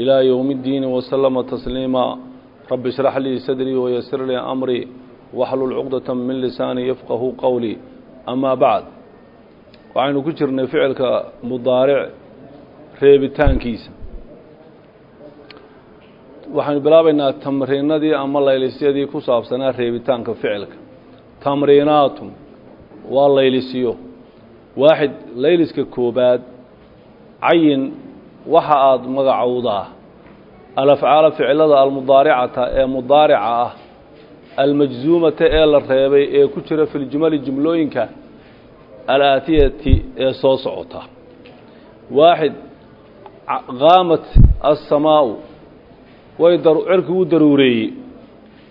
إلى يوم الدين وسلم تسليما رب اشرح لي صدري ويسر لي أمري واحلل عقدة من لساني يفقه قولي أما بعد waxaynu ku jirnay ficilka mudaaric reebitaankiisa waxaynu bilaabaynaa tamriinadii ama laylisyadii ku saabsanaa reebitaanka ficilka tamriinaatun waa laylisiyo waaxid layliska koobaad cayin waxa aada magacowdaa alafcaala ficilada almudaaricata ee mudaarica ah almajzuumata ee la reebay ee ku jira filjumali jumlooyinka alaatiyati ee soo socota. Waaxid qaamat assamaau way cirki u daruureeyey.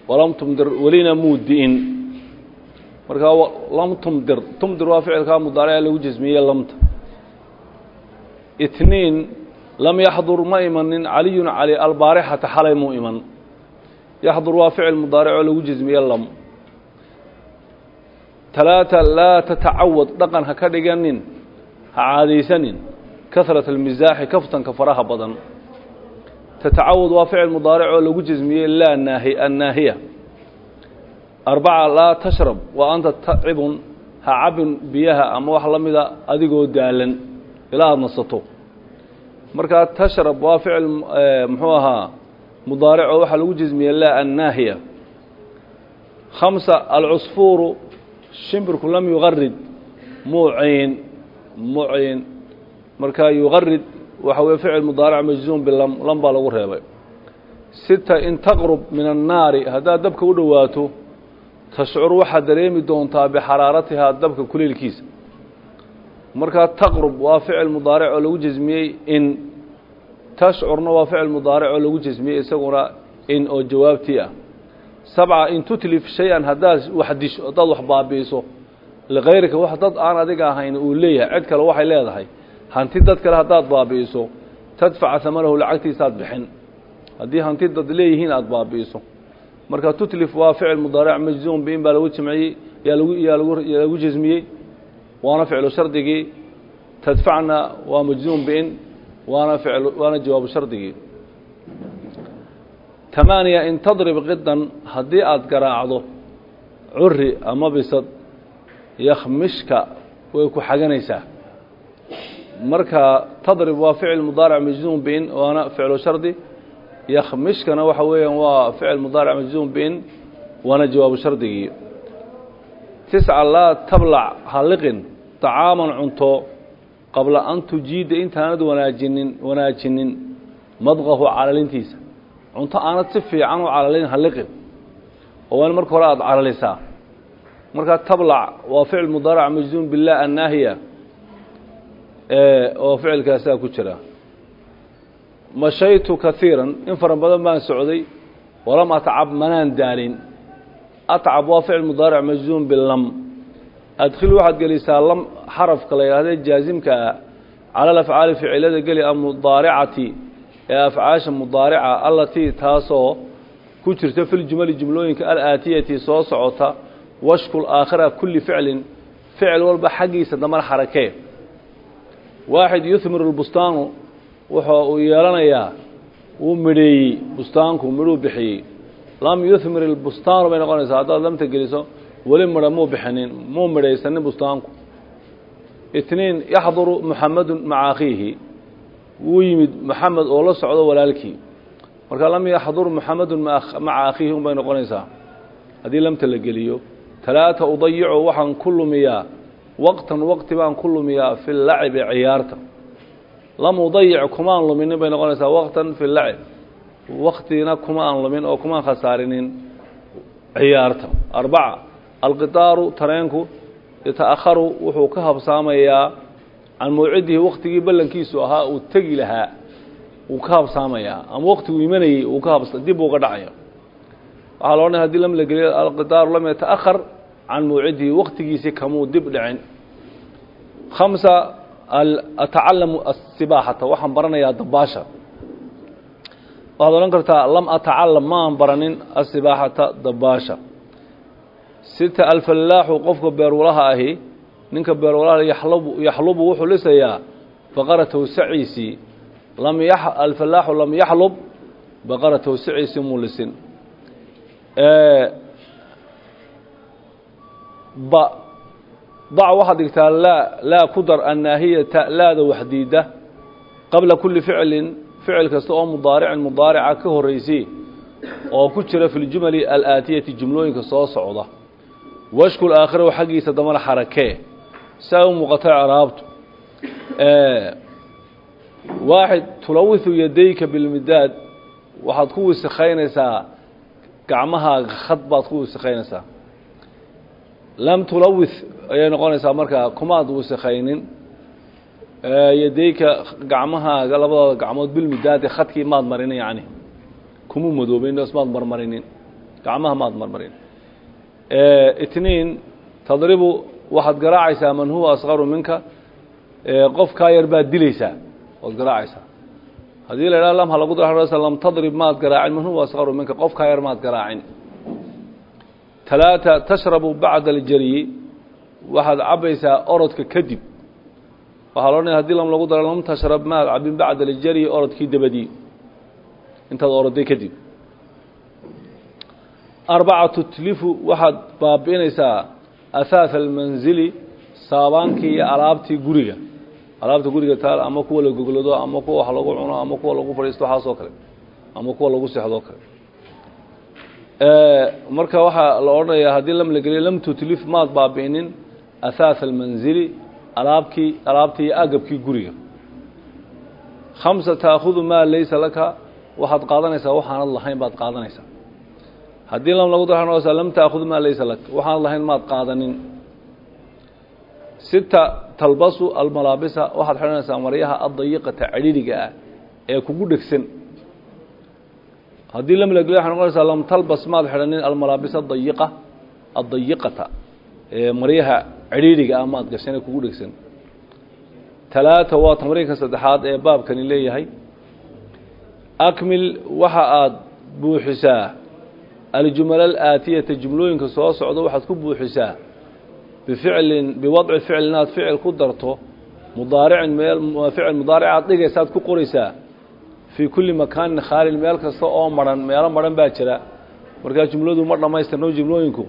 Walam tumdir welina muu di'in. Markaa lam tumdir tumdir waa ficilkaa mudaarica lagu jasmiyey lamta. Itniin lam yaxdur ma imanin caliyun cali albaarixata xalay muu iman. Yaxdur waa ficil mudaaric oo lagu jasmiye lam. Talaata laa tatacawad dhaqan ha ka dhiganin ha caadaysanin. Kahrat almisaaxi kaftanka faraha badan. Tatacawad waa ficil mudaaric oo lagu jasmiyey laa naahi annaahiya. Arbaca laa tashrab waa anta tacibun ha cabin biyaha ama wax la mida adigoo daalan. Ilaa aada nasato markaa tashrab waa ficil muxuu ahaa mudaaric oo waxaa lagu jasmiyey laa annaahiya khamsa alcusfuuru shimbirku lam yuqarid muuciin muuciin markaa yuqarid waxa weye ficil mudaaric majzuum bilam lam baa lagu reebay. Sita in taqrub min annaari haddaad dabka u dhowaato tashcur waxaad dareemi doontaa bixaraaratihaa dabka kuleelkiisa markaa taqrub waa ficil mudaaric oo lagu jasmiyey in tashcurna waa ficil mudaaric oo lagu jasmiyey isaguna in oo jawaabtii ah. Sabca in tutlif shay-an haddaad wax disho haddaad wax baabi'iso likayrika wax dad aan adiga ahayn uu leeyahay cid kale waxay leedahay. Hanti dad kale haddaad baabi'iso tadfaca hamanahu lacagtiisaad bixin. Haddii hanti dad leeyihiin aada baabi'iso. Marka tutlif waa ficil mudaaric majzuum biin baa lagu lagu yaa lagu jasmiyey waana ficlu shardigii. Tadfacna waa majzuum biin waana waana jawaabu shardigii. Tamaaniya in tadrib qidan haddii aada garaacdo curi ama bisad yakhmishka way ku xaganaysaa. Marka tadrib waa ficil mudaaric majzuum biin waana ficlu shardi. Yakhmishkana waxa weeyaan waa ficil mudaaric majzuum biin waana jawaabu shardigii. Tisca laa tablac halliqin طacaaman cunto qabla an tujiida intaanad wanaajinin wanaajinin madqahu calalintiisa. Cunto aanad si fiican u calalin halliqin oo waa in marka hore aada calalisaa. Markaa tablac waa ficil mudaaric majzuum bilah annaahiya oo ficilkaasaa ku jira. Mashaytu kaiiran in fara badan baan socday walam atcab manaan daalin. Atcab waa ficil mudaaric majzuum bilam adkhil waxaad gelisaa lam xarafka la yidhahdee jaasimka ah cala alafcaali ficilada geli amudaaricati ee afcaasha mudaarica allatii taasoo ku jirta filjumali jumlooyinka alaatiyati soo socota washkul aakhira kulli ficlin ficil walba xaggiisa damar xarakee waaxid yuhmiru lbustaanu wuxa uu yeelanayaa wuu midheeyey bustaanku midhuu bixiyey. Lam yuhmir ilbustaanu bay noqonaysaa haddaad lamta geliso weli midha muu bixinin muu midhaysanin bustaanku. Itniin yaxduru muxamedun maca akhiihi. Wuu yimid moxamed oo la socdo walaalkii. Marka lam yaxdur muxamedun maca akhiihi un bay noqonaysaa. Haddii lamta la geliyo talaata udayicu waxaan ku lumiyaa waqtan waqti baan ku lumiyaa fi lacibi ciyaarta. Lam udayic kumaan luminin bay noqonaysaa waqtan fi lacib. Waktina kuma aan lumin oo kumaan khasaarinin ciyaarta. Arbaca alqitaaru tareenku yata'akharu wuxuu ka habsaamayaa can mawcidihi waktigii ballankiisu ahaa uu tegi lahaa wuu ka habsaamayaa ama waktigu imanayey uu ka habs dib uga dhacaya. Waxaa la odhanaya haddii lam la geliyo alqidaaru lam yataأkhar can mawcidihi waktigiisii kamuu dib dhicin. Hamsa atacalamu asibaaxata waxaan baranayaa dabaasha. Waxaad odhan kartaa lam atacalam maan baranin asibaaxata dabaasha sita alfallaaxu qofka beerwalaha ahi ninka beerwalaha yaxlubu wuxuu lisayaa baqaratahu saciisii alfallaaxu lam yaxlub baqaratahu saciisii muu lisin. Ba dac waxaad dhigtaa laa laa ku dar annaahiyata laada waxdiida qabla kulli ficlin ficil kasta oo mudaaricin mudaarica ka horraysay oo ku jira fi ljumali alaatiyati jumlooyinka soo socda washkul aakhirahu xaggiisa damana xarakee saa u muuqata craabtu. Waaxid tulawihu yadayka bilmidaad. Waxaad ku wisikaynaysaa gacmahaaga khad baad ku wisikaynaysaa lam tulawith ayay noqonaysaa markaa kumaad wisikaynin yadayka gacmahaaga labadooda gacmood bilmidaadi khadkii maad marinin yani kuma madoobeyn maad marmarinin. Gacmaha maad marmarin itniin tadribu waxaad garaacaysaa man huwa asqaru minka qofkaa yar baad dilaysaa waad garaacaysaa. Haddii la idhaha lam ha lagu dara lam tadrib maad garaacin man huwa asqaru minka qofkaa yar maad garaacin. Talaata tashrabu bacda aljaryi waxaad cabaysaa orodka kadib. Waxaa lo odhanaya haddii lam lagu daro lam tashrab maad cabin bacda aljaryi orodkii dabadii. Intaad oroday kadib arbaca tutlifu waxaad baabi'inaysaa ahaatha almanzili saabaankii iyo alaabtii guriga alaabta guriga taal ama kuwa la goglado ama kuwa wax lagu cuno ama kuwa lagu fadhiisto waxaasoo kale ama kuwa lagu seexdoo kale marka waxaa la odhanayaa haddii lam la geliyo lam tutlif maad baabi'inin ahaatha almanzili alaabkii alaabtii iyo agabkii guriga khamsa taakudu maa laysa laka waxaad qaadanaysaa waxaanad lahayn baad qaadanaysaa haddii lam lagu dar lam taakud maa laysa lak. Waxaanad lahayn maad qaadanin. Sita talbasu almalaabisa waxaad xidhanaysaa maryaha addayiqata cidhiriga ah ee kugu dhegsan. Haddii lam lageliyo waxay noqonaysaa lam talbas maad xidhanin almalaabisa adayiqa addayiqata ee maryaha cidhiiriga ah maad gashan ee kugu dhegsan. Talaata waa tamriinka saddexaad ee baabkani leeyahay. Akmil waxa aad buuxisaa aljumala alaatiyata jumlooyinka soo socda waxaad ku buuxisaa bificlin biwadci ficlin inaad ficil ku darto mudaaricin meel ficil mudaaric aad dhigaysaad ku qoraysaa fii kulli makaanin khaalin meel kasta oo maran meelo maran baa jira markaa jumladu ma dhammaystirno jumlooyinku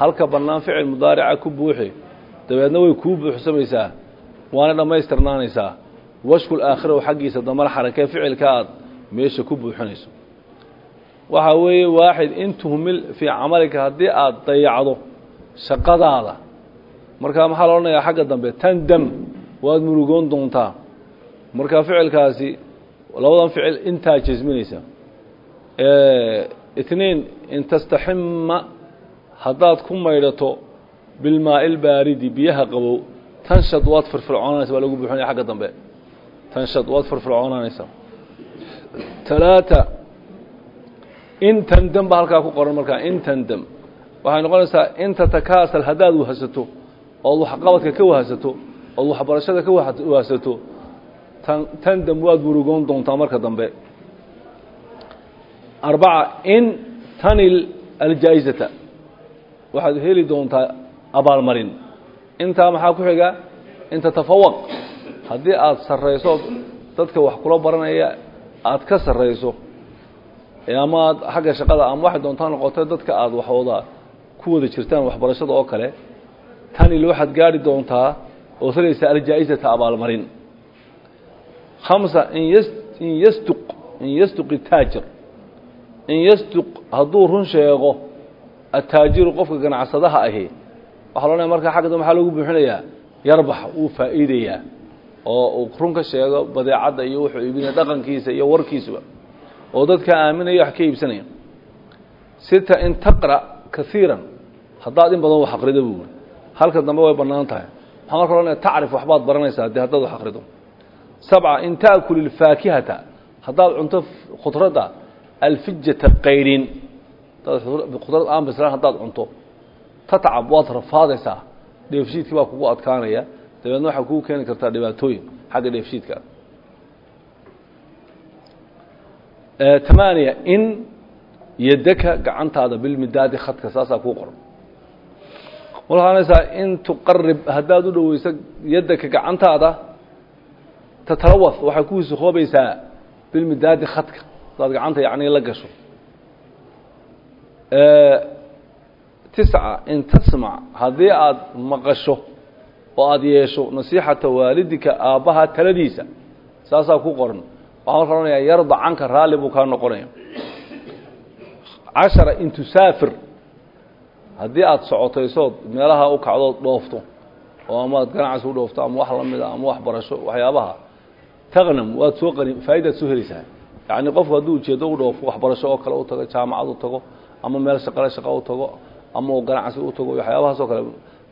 halka bannaan ficil mudaarica ku buuxi dabeedna way kuu buuxsamaysaa waana dhammaystirnaanaysaa washkul aakhirahu xaggiisa damar xarakee ficilka aad meesha ku buuxinayso waxaa weeye waaxid in tuhmil fii camalika haddii aad dayacdo shaqadaada. Markaa maxaa la odhanayaa xagga dambe? Tandam waad murugoon doontaa. Markaa ficilkaasi labadan ficil intaa jasminaysa itniin in tastaxima haddaad ku maydhato bilmaai lbaaridi biyaha qabow tanshad waad firfircoonanaysa waa lagu buuxinaya xagga dambe. Tanshad waad firfircoonanaysa talaata in tandam ba halkaa ku qoran markaa in tandam waxay noqonaysaa in tatakaasal haddaad wahsato ood waxqabadka ka wahsato ood waxbarashada ka wahsato tandam waad murugoon doontaa marka dambe. Arbaca in tanil aljaa'izata waxaad heli doontaa abaalmarin intaa maxaa ku xiga? In tatafawaq haddii aad sarrayso dadka wax kula baranaya aad ka sarrayso ama aad xagga shaqada ama waxay doontaa noqotay dadka aada waxooda ku wada jirtaan waxbarashada oo kale tanil waxaad gaari doontaa oo helaysaa aljaa'izata abaalmarin. Hamsa in yas in yastuq in yastuq itaajir in yastuq hadduu run sheego ataajiru qofka ganacsadaha ahi waxaa lo odhanaya markaa xagga waxaa lagu buuxinayaa yarbax wuu faa'iidayaa oo uu run sheego badeecadda iyo wuxuu iibinaya dhaqankiisa iyo warkiisuba oo dadka aaminaya wax ka iibsanaya. Sita in taqra kaiiran haddaad in badan wax akrido buuri halka dambe way bannaan tahay. Waxaa marka odhanaya tacrif waxbaad baranaysaa dee haddaad wax akrido sabca in ta'kul ilfaakihata haddaad cunto khudradda alfijata qaydhin khudrad aan bislaan haddaad cunto. Tatcab waad rafaadaysaa. Dheefshiidkii baa kugu adkaanaya. Dabeedna waxaa kugu keeni kartaa dhibaatooyin. Xagga dheefshiidka tamaaniya in yadaka gacantaada bilmidaadi khadka saasaa kuu qoran. Waxaanaysaa in tuqarib haddaad u dhoweyso yadaka gacantaada tatalawad waxay ku wasakoobaysaa bilmidaadi khadka. Hadaad gacanta yacni la gasho. Tisca in tasmac haddii aada maqasho oo aada yeesho nasiixata waalidika aabbaha taladiisa saasaa ku qoran waxaa marka odhanayaa yarda canka raalli buu kaa noqonaya cashara in tusaafir haddii aada socotaysood meelaha u kacdood dhoofto oo amaad ganacsi u dhoofto ama wax la mida ama wax barasho waxyaabaha taqnam waad soo qani faa'idaad soo helaysaa yacni qofku hadduu ujeedo u dhoofo waxbarasho oo kale u tago jaamacad u tago ama meel shaqale shaqa u tago ama ganacsi u tago waxyaabahaas oo kale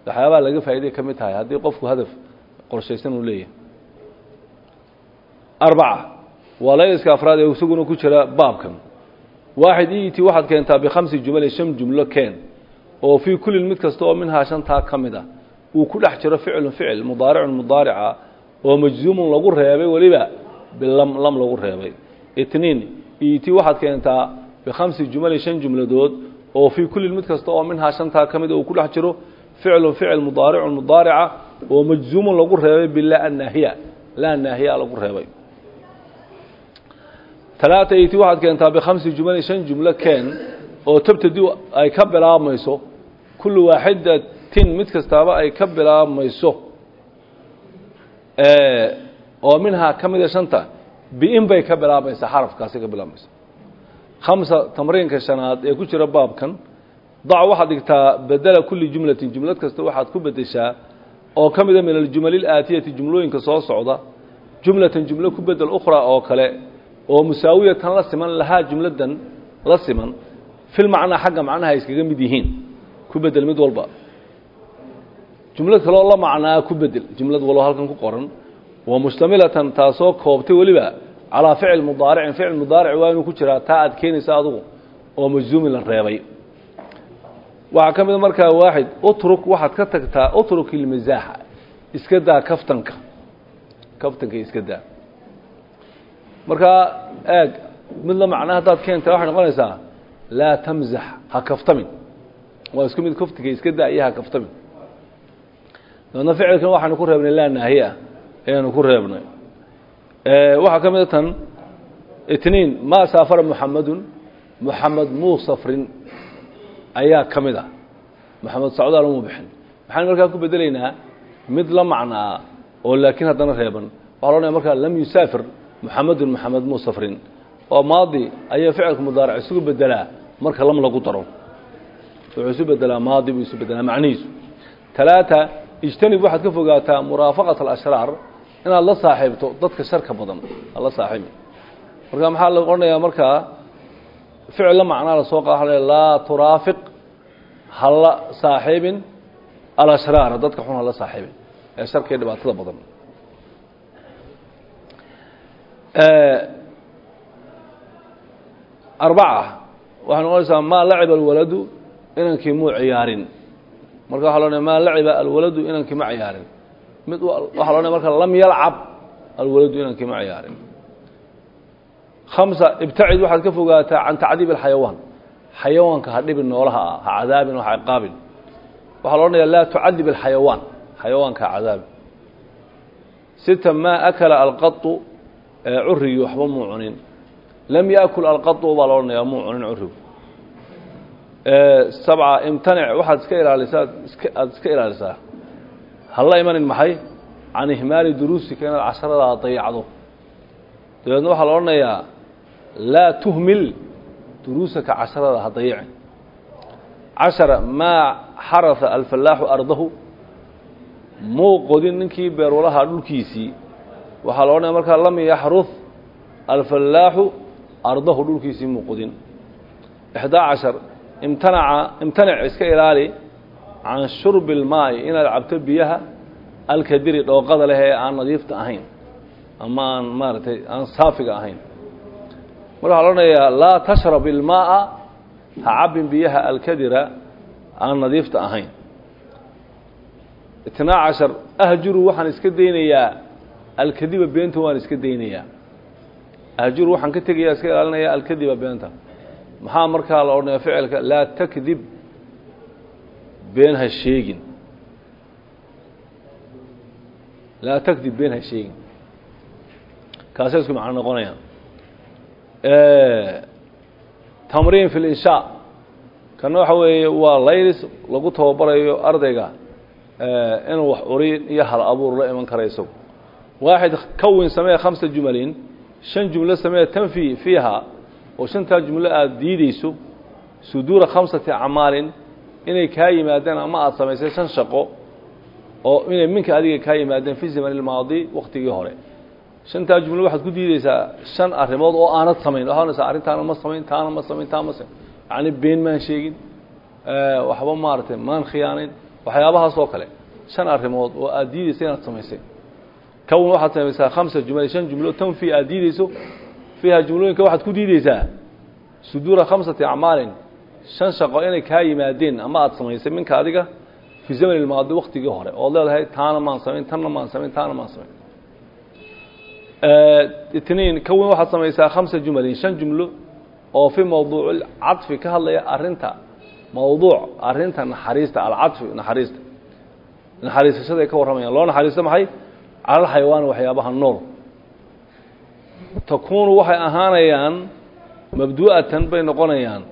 waxyaabaha laga faa'iday ka mid tahay. Haddii qofku hadaf qorshaysan uu leeyahay. Arbaca waa afraad ee isaguna ku jira baabkan. Waaxid iti waxaad keentaa bikhamsi jumali shan jumlo keen oo fii kullin mid kasta oo minhaa shantaa ka mid a uu ku dhex jiro ficlun ficil mudaaricun mudaarica oo majzuumun lagu reebay weliba bilam lam lagu reebay. Itniin iti waxaad keentaa bikhamsi jumali shan jumladood oo fii kullin mid kasta oo minhaa shantaa ka mid a uu ku dhex jiro ficlun ficil mudaaricun mudaarica oo majzuumun lagu reebay bilaa annaahiya laa naahiya lagu reebay talaata iti waxaad keentaa bikhamsi jumali shan jumlo keen oo tabtadi ay ka bilaabmayso. Kullu waaxidatin mid kastaaba ay ka bilaabmayso. Oo minhaa ka mida shanta biin bay ka bilaabmaysaa xarafkaasi ka bilaabmaysa. Khamsa tamriinka shanaad ee ku jira baabkan dac waxaad dhigtaa bedela kulli jumlatin jumlad kasta waxaad ku bedeshaa oo ka mida min aljumali ilaatiyati jumlooyinka soo socda jumlatan jumlo ku bedel oo kale oo musaawiyatan la siman lahaa jumladan la siman fil macnaa xagga macnaha ay iskaga mid yihiin ku bedel mid walba. Jumlad kaloo la macnaa ku bedel jumlad walbo halkan ku qoran. Wa mustamilatan taasoo koobtay weliba calaa ficil mudaaricin ficil mudaaric waa inuu ku jiraa taa aad keenaysa adugu oo majzuumin la reebay. Waxaa ka mid markaa waaxid utruk waxaad ka tagtaa utruk ilmisaaxa iska daa kaftanka. Kaftanka iska daa markaa eeg mid la macnaa haddaad keenta waxay noqonaysaa laa tamzax ha kaftamin. Waa isku mid kaftiga iska daa iyo ha kaftamin. Dabeedna ficilkan waxaanu ku reebnay laa naahiya ayaanu ku reebnay. Waxaa ka mid a tan itniin maa saafara muxamadun muxamed muu safrin ayaa ka mid ah moxamed socdaal uma bixin maxaan markaa ku bedelaynaa mid la macnaa oo laakiin haddana reeban. Waxaa loodhanaya markaa lam yusaafir muxamedun moxamed muu safrin oo maadi ayaa ficilka mudaaric isugu bedelaa marka lam lagu daro. Wuxuu isu bedelaa maadi buu isu bedelaa macnihiisu. Talaata ijtanib waxaad ka fogaataa muraafaqat alashraar inaad la saaxiibto dadka sharka badan. La saaxiibi marka maxaa la odhanayaa markaa ficil la macnaa la soo qaada laa turaafiq hala saaxiibin alashraara dadka xun hala saaxiibin. Ee sharka dhibaatada badan arbaca waxay noqonaysaa maa laciba alwaladu inankii muu ciyaarin? Marka waxa loodhaya maa laciba alwaladu inankii ma ciyaarin? Mid waxaa loodhaya marka lam yalcab alwaladu inankii ma ciyaarin. Khamsa ibtacid waxaad ka fogaataa can tacdiib alxayawaan. Xayawaanka ha dhibin noolaha ah ha cadaabin ha ciqaabin. Waxaa lo odhanaya laa tucadib alxayawaan. Xayawaanka ha cadaabin. Sita maa akala alqatu curigii waxba muu cunin. Lam yaakul alqatu baa lo odhanaya muu cunin curigu sabca imtanic waxaad iska ilaalisaa aada iska ilaalisaa. Hala imanin maxay? Can ihmaali duruusika inaad casharadaada dayacdo. Dabeedna waxaa la odhanayaa laa tuhmil duruusaka casharada ha dayicin cashara maa xarasa alfallaaxu ardahu muu qodin ninkii beerwalaha dhulkiisii waxaa la odhanaya markaa lam yaxrud alfallaaxu ardahu dhulkiisii muu qodin ixdaa cashar imtanaca imtanic iska ilaali can shurbi اlmaa'i inaad cabto biyaha alkadiri dhooqada leh ee aan nadiifta ahayn ama aan maaragtay aan saafiga ahayn. Mar waxaa la odhanayaa laa tashrab ilmaaa ha cabin biyaha alkadira aan nadiifta ahayn. Itnaa cashar ahjuru waxaan iska daynayaa alkadiba beenta waan iska daynayaa ahjuru waxaan ka tegaya iska ilaalinayaa alkadiba beenta. Maxaa markaa la odhanaya ficilka? Laa takdib been ha sheegin. Laa takdib been ha sheegin. Kaasay isku macno noqonayaan tamriin fi linshaa kana waxa weeye waa laylis lagu tababarayo ardayga inuu wax urin iyo hal abuur la iman kara waaxid kawin samee khamsa jumalin shan jumlo samee tanfi fiiha oo shantaa jumlo aada diideyso suduura khamsati acmaalin inay kaa yimaadeen ama aada samaysay shan shaqo oo inay minka adiga kaa yimaadeen fi zaman ilmaadi waktigii hore shantaa jumlo waxaad ku diideysaa shan arrimood oo aanad samayn waxaa onaysaa arrintaana ma samayn taana ma samayn taa ma samayn yacni been maan sheegin waxba maaragtay maan khiyaanayn waxyaabahaas oo kale shan arrimood oo aada diideysa inaad samaysay kawn waxaad samaysaa khamsa jumal shan jumlo tanfi aada diideyso fiiha jumlooyinka waxaad ku diideysaa suduura khamsati acmaalin shan shaqo inay kaa yimaadeen ama aada samaysay minka adiga fii zaman ilmaadi waktigii hore ood leedahay taana maan samayn tanna maan samayn taana maan samayn itniin kawin waxaad samaysaa khamsa jumalin shan jumlo oo fi mawduuc cadfi ka hadlaya arinta mawduuc arinta naxariista alcadfi naxariista naxariisashaday ka warramayaan loo naxariisto maxay calal xayawaan waxyaabaha nool takuunu waxay ahaanayaan mabdu'atan bay noqonayaan.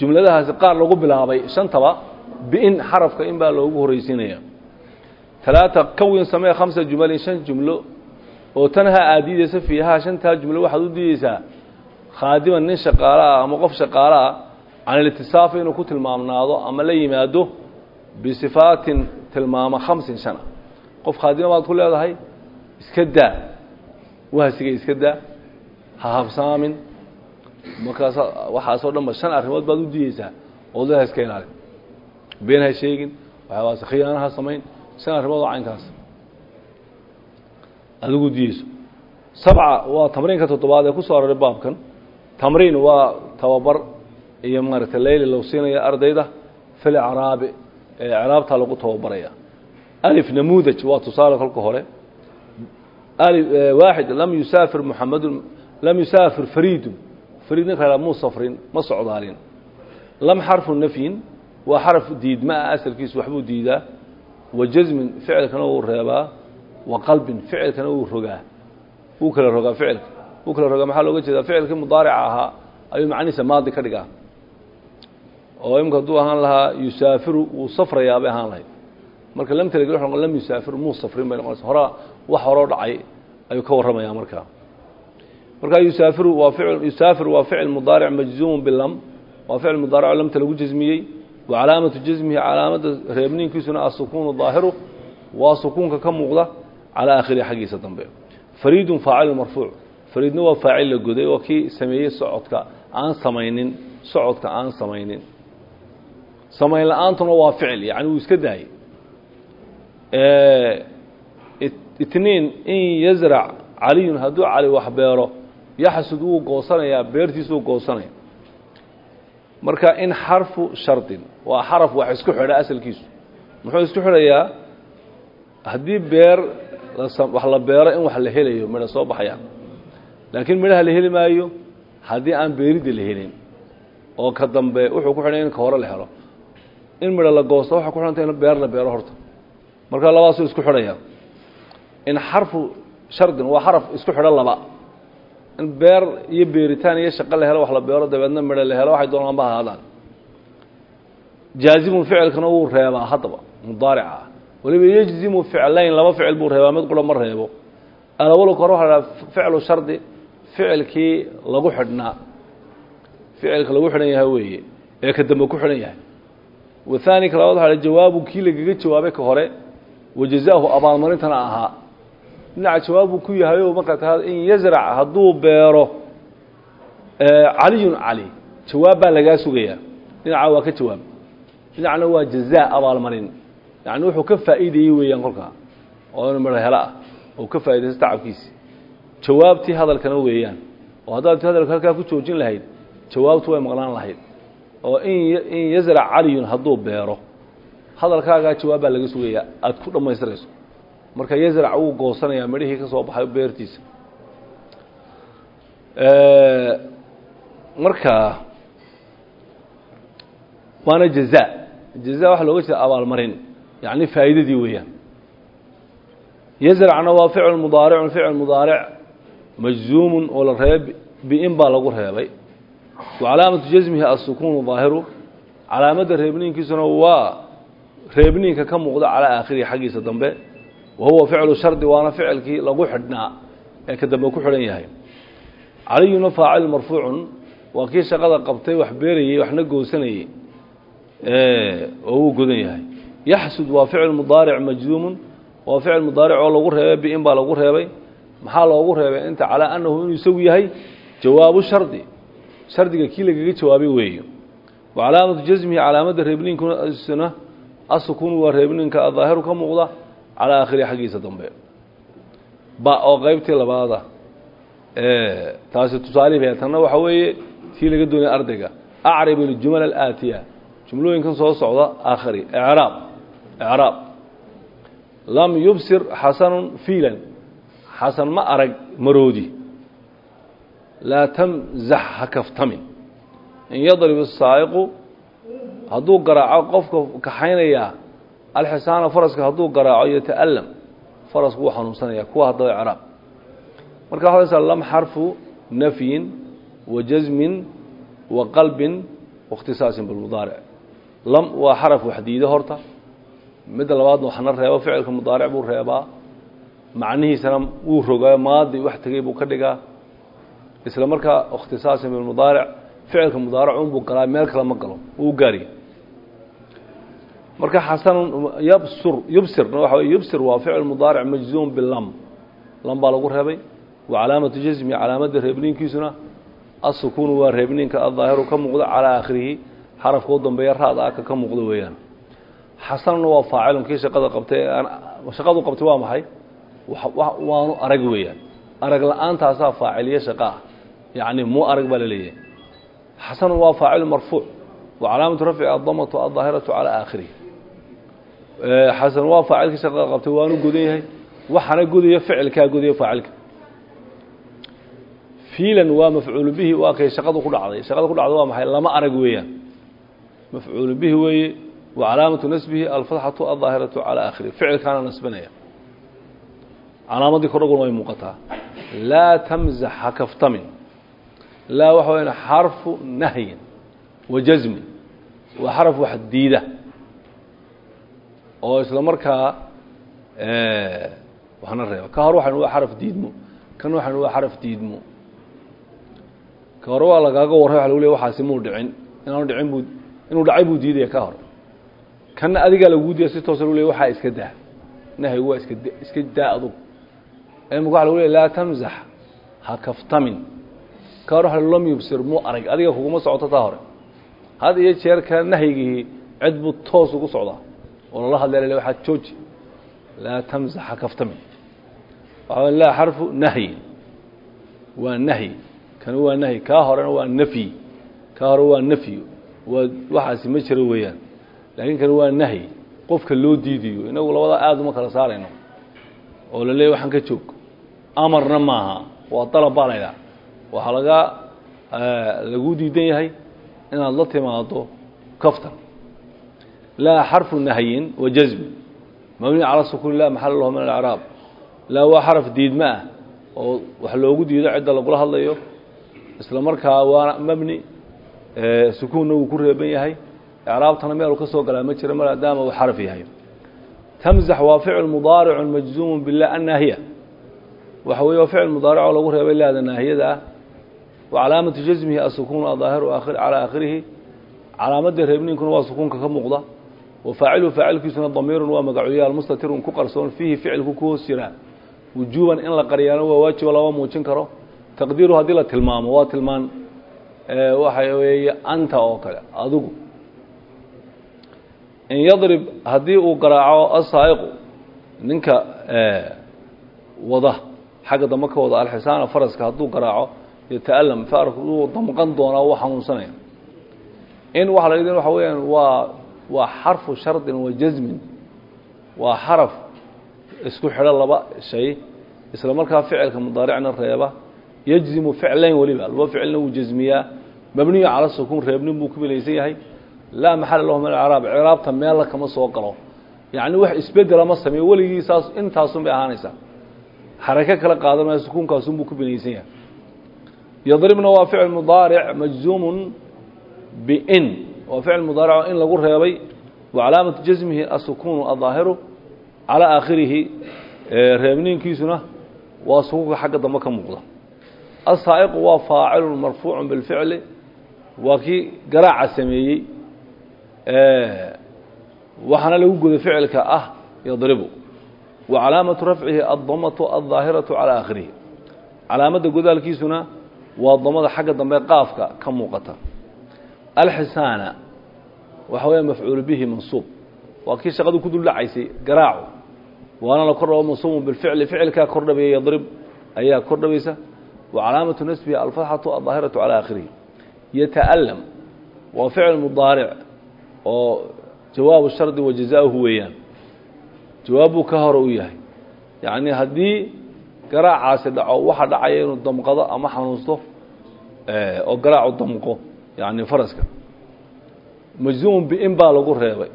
Jumladahaasi qaar lagu bilaabay shantaba biin xarafka in baa loogu horreysiinaya talaata kawin samee khamsa jumalin shan jumlo oo tanha aad diideysa fiihaa shantaa jumlo waxaad u diideysaa khaadiman nin shaqaalo ah ama qof shaqaalo ah can ilitisaafi inuu ku tilmaamnaado ama la yimaado bisifaatin tilmaamo khamsin shana. Qof khaadima baad ku leedahay iska daa. Wahsiga iska daa. Ha habsaamin. Markaas waxaasoo dhan ba shan arrimood baad u diideysaa. Ood leedahay iska ilaali been ha sheegin. Waxyaabaas khiyaano ha samayn. Shan arrimood oo caynkaas. Adigu diyeyso sabca waa tamriinka toddobaad ee ku soo aroray baabkan. Tamriin waa tababar iyo maaragtay leyli loo siinaya ardayda fil icraabi ee icraabtaa lagu tababaraya. Alif namuudaj waa tusaale kolka hore waaxid lam yusaafir muxamedun lam yusaafir fariidun fariid ninka la muu safrin ma socdaalin lam xarfu nafyin waa xaraf diidma ah asalkiisu waxbuu diidaa wa jasmin ficilkana wuu reebaa wa qalbin ficilkana wuu rogaa wuu kala rogaa ficilka wuu kala rogaa maxaa looga jeedaa ficilkii mudaarica ahaa ayuu macnihiisa maadi ka dhigaa oo imika hadduu ahaan lahaa yusaafiru wuu safrayaa bay ahaan lahayd marka lam talg lam yusaafir muu safrin bay noqonaysa horaa wax horoo dhacay ayuu ka warramayaa markaa markaa yusaafiru waa yusaafiru waa ficil mudaaric majzuumun bilam. Waa ficil mudaarico lamta lagu jasmiyey wa calaamatu jasmihi calaamada reebniinkiisuna asukuunu daahiru. Waa sukuunka ka muuqda calaa aakhirihi xaggiisa dambe. Fariidun faacilu marfuuc. Fariidna waa faacil la goday oo kii sameeyey socodka aan samaynin socodka aan samaynin. Samayn la'aantuna waa ficil yani wuu iska daayey itniin in yazrac caliyun hadduu cali wax beero yaxsud wuu goosanayaa beertiisuu goosanaya marka in xarfu shardin waa xaraf wax isku xidha asalkiisu. Muxuu isku xidhayaa? Haddii beer wax la beero in wax la helayo midho soo baxayaan laakiin midhaha la heli maayo haddii aan beeridda la helin oo ka dambe wuxuu ku xidhay in ka hore la helo. In midho la goosto waxay ku xidhanta in beer la beero horta. Marka labaasuu isku xidhaya in xarfu shardin waa xaraf isku xidho laba. In beer iyo beeritaan iyo shaqo la helo wax la beero dabeedna midho la helo waxay doonaan ba ahaadaan jaazimun ficilkana wuu reebaa haddaba mudaarica ah. Waliba yejzimu ficlayn laba ficil buu reebaa mid qura ma reebo. Alawalka hore waxa la dhaha ficlu shardi ficilkii lagu xidhnaa. Ficilka lagu xidhan yahay weeye ee ka dambe ku xidhan yahay. Wahaani ka labaad waxa la jawaabu kii lagaga jawaabay ka hore wajazaahu abaalmarintana ahaa dhinaca jawaabuu ku yahay o markaa in yazrac hadduu beero caliyun cali. Jawaab baa lagaa sugayaa. Dhinaca waa ka jawaab. Dhinacna waa jazaa abaalmarin. Yani wuxuu ka faa'iidayey weeyaan kolkaa oo midho helo ah. Oo ka faaidaysta tacabkiisi. Jawaabtii hadalkana weeyaan. Oo haddaad hadalka halkaa ku joojin lahayd jawaabtu way maqnaan lahayd. Oo in in yazrac caliyun hadduu beero. Hadalkaagaa jawaab baa laga sugayaa. Aada ku dhammaystirayso marka yazrac wuu goosanayaa midhihii ka soo baxay beertiisa. Marka waana jaza jaza waxaa looga jeeda abaalmarin. Yacni faa'iidadii weeyaan. Yazracna waa ficil mudaaricun ficil mudaaric majzuumun oo la reeb bi-in baa lagu reebay. Wa calaamatu jasmihi asukuunu daahiru calaamadda reebniinkiisuna waa reebniinka ka muuqda calaa aakhirihi xaggiisa dambe wa huwa ficlu shardi waana ficilkii lagu xidhnaa ee ka dambe ku xidhan yahay caliyuna faacil marfuucun waa kii shaqada qabtay wax beerayey waxna goosanayey oo uu godan yahay yaxsud waa ficil mudaaric majzuumun waa ficil mudaaric oo lagu reebay bi-in baa lagu reebay maxaa loogu reebay inta calaa annahu inuu isagu yahay jawaabu shardi shardiga kii lagaga jawaabay weeye wa calaamatu jasmihi calaamadda reebniinkuna asukun waa ka muuqda calaa aakhirihi xaggiisa dambe ba oo qeybtii labaada taasi tusaalihi tanna waxa weeye tii laga doonaya ardayga acrib iljumal alaatiya jumlooyinkan soo socda aakhari icraab icraab lam yubsir xasanun fiilan xasan ma arag maroodi laa tamzax ha kaftamin in yadrib isaa'iqu hadduu garaaco qofka kaxaynayaa alxisaana faraska hadduu garaaco yata'alam farasku wuu xanuunsanaya kuwa haddaba icraab. Marka waxaa haysaa lam xarfu nafyin wa jasmin wa qalbin waاkhtisaasin bilmudaaric lam waa xaraf waxdiide horta. Midda labaadna waxna reebo ficilka mudaaric buu reebaa. Macnihiisana wuu rogaa maadi wax tegey buu ka dhigaa. Isla markaa ikhtisaasin bilmudaaric ficilka mudaaric unbuu galaa meel kale ma galo wuu gaariya marka xasanun yabsur yubsirna waxa wey yubsir waa ficil mudaaric majzuum bilam lam baa lagu reebay. Wa calaamatu jasmi calaamadda reebniinkiisuna asukuunu waa reebniinka adaahiru ka muuqda calaa aakhirihi. Xarafka u dambeeya raad aka ka muuqda weeyaan. Xasanuna waa faacilun kii shaqada qabtay shaqadu qabtay waa maxay? Waanu arag weeyaan. Arag la'aantaasaa faaciliye shaqa. Ah yacni muu arag baa la leeyahay. Xasanun waa faacilu marfuuc. Wa calaamatu rafci adamatu adaahiratu calaa aakhirihi xasan waa faacilkii shaqada qabtay waanu godan yahay. Waxaana godaya ficilkaa godaya faacilka. Fiilan waa mafcuulu bihi waa kay shaqadu ku dhacday. Shaqada ku dhacday waa maxay? Lama arag weeyaan. Mafcuulu bihi weeye wa calaamatu nasbihi alfatxatu adaahiratu calaa aakhirihi ficilkaana nasbanaya. Calaamadii kordhaguna way muuqataa. Laa tamzax ha kaftamin. Laa waxa weya xarfu nahyin wa jasmin waa xaraf wax diida oo isla markaa waxna reeba. Ka hor waxan waa xaraf diidmo. Kan waxan waa xaraf diidmo. Ka hore waa lagaaga warray waa lagu leey waxaasi muu dhicin. Inaanu dhicin buu inuu dhacay buu diidaya ka hore kanna adigaa laguu diya si toosa lagu ley waxaa iska daa. Nahyigu waa iska iska daa adug. Imika waxa lagu leey laa tamzax ha kaftamin ka hore waa lam yubsir muu arag adiga kuguma socoto taa hore. Had iyo jeer ka nahyigii cid buu toos ugu socdaa oo lala hadlay l waxaa jooji laa tamzax ha kaftamin waxa laa xarfu nahyin. Waa nahyi. Kani waa nahyi. Kaa horena waa nafyi. Kaa hore waa nafyi waa waxaasi ma jiro weeyaan. Laakiin kani waa nahyi. Qofka loo diidiyo inagu labadaa aada uma kala saarayno oo la leeya waxaan ka joog. Amarna maaha. Waa dalab baa laydhaha waxaa lagaa lagu diidan yahay inaad la timaado kaftan laa xarfu nahyin wa jasmi mabni cala sukuun la maxal lahu min alacraab laa waa xaraf diidma ah oo wax loogu diido cidda lagula hadlayo isla markaa waana mabni sukuunna wuu ku reeban yahay icraabtana meelu ka soo galaa ma jira maadaama uu xaraf yahay tamzax waa ficil mudaaricu majzuumu bilah annaahiya waxa weye waa ficil mudaaricoo lagu reebay laada naahiyada ah wa calaamatu jasmihi asukuunu adaahiru calaa aakhirihi calaamadda reebniinkuna waa sukuunka ka muuqda faaciluhu faacilkiisuna damiirun waa magacuyaal mustatirun ku qarsoon fiihi ficilku ku hoos jiraa wujuuban in la qaryaano waa waajibo lama muujin karo. Taqdiiru haddii la tilmaamo waa tilmaan waxa weeye anta oo kale adigu in yadrib haddii uu garaaco asaa'iqu ninka wada xagga dambe ka wada alxisaana faraska hadduu garaaco yata'alam faarku wuu damqan doonaa wuu xanuunsanaya. In waxa la yidhi waxa weeyaan waa waa xarfu shardin wa jasmin waa xaraf isku xidho laba shay isla markaa ficilka mudaaricna reeba. Yajzimu ficlayn weliba laba ficilna wuu jasmiyaa mabniyu cala sukuun reebnin buu ku bilaysan yahay. Laa maxala lahu min acraab ciraabta meella kama soo galo. Yacni wax isbedela ma sameeyo weligii saas intaasun bay ahaanaysaa. Xarako kala qaadan maya sukuunkaasunbuu ku binaysan yahay. Yadribna waa ficil mudaaric majzuumun bin waa ficil mudaaric in lagu reebay wa calaamatu jasmihi asukuunu adaahiru calaa aakhirihi reebniinkiisuna waa sukuunka xagga dambe ka muuqda. Asaa'iqu waa faacilun marfuucun bilficli waa kii garaaca sameeyey waxaana lagu goday ficilka ah yadribu. Wa calaamatu rafcihi addamatu aldaahiratu calaa aakhirihi. Calaamadda godaalkiisuna waa damada xagga dambe qaafka ka muuqata alxisaana waxa weya mafcuulu bihi mansuub. Waa kii shaqadu ku duldhacaysay garaacu waana la kordhabo mansuubun bilficli ficilkaa kordhabaya yadrib ayaa kordhabaysa. Wa calaamatu nasbihi alfatxatu aldaahiratu calaa aakhirihi. Yata'alam waa ficil mudaaric oo jawaabu shardi wa jazaahu weeyaan. Jawaabbuu ka hore u yahay. Yacni haddii garaacaasi dhaco waxa dhacaya inuu damqado ama xanuusto oo garaacu damqo yacni faraska. Majzuumun bin baa lagu reebay.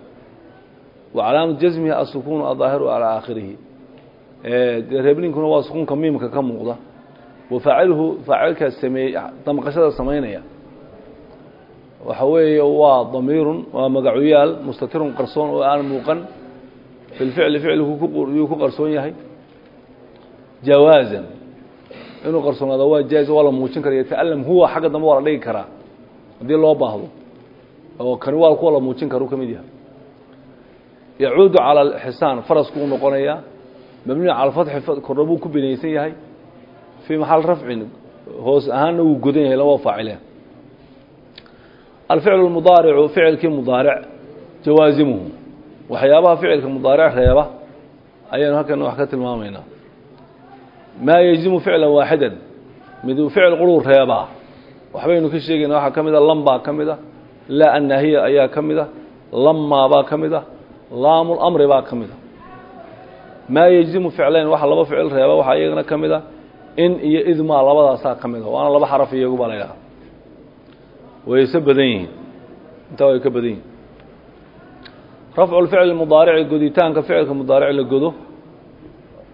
Wa calaamatu jasmihi asukuunu adaahiru calaa aakhirihi. Dee reebninkuna waa sukuunka miimka ka muuqda. Wa faaciluhu faacilka sameey damqashada samaynaya. Waxa weeye waa damiirun waa magacuyaal mustatirun qarsoon oo aan muuqan. Filficli ficligu yuu ku qarsoon yahay. Jawaazan. Inuu qarsoonaado waa jaaز waa la muujin kara yata'alam huwa xagga dambe waa la dhigi karaa haddii loo baahdo oo kani waa kuwa la muujin kara u ka yahay. Yacuudu calى اxisaan farasku u noqonayaa mabniyu cala kordha buu ku binaysan yahay fii maxal rafcin hoos ahaanna wuu godan yahay lama faacileen alficlu mudaaricu ficilkii mudaaric jawaasimuhu. Waxyaabaha ficilka mudaaric reeba ayaynu halkan wax ka tilmaamaynaa. Maa yejimu ficla waaxidan miduu ficil quruu reebaa waxbaynu ka sheegayna waxaa ka mid a lambaa ka mid a laa annaahiya ayaa ka mid a lamaabaa ka mid a laamulamri baa ka mid a maa yejimu ficlayn waxa laba ficil reeba waxaa iyagana ka mid a in iyo idmaa labadaasaa ka mid a waana laba xaraf iyagu baa la wayse badan yihiin. Intaa way ka badan yihiin. Rafcu lficli mudaarici goditaanka ficilka mudaaric la godo.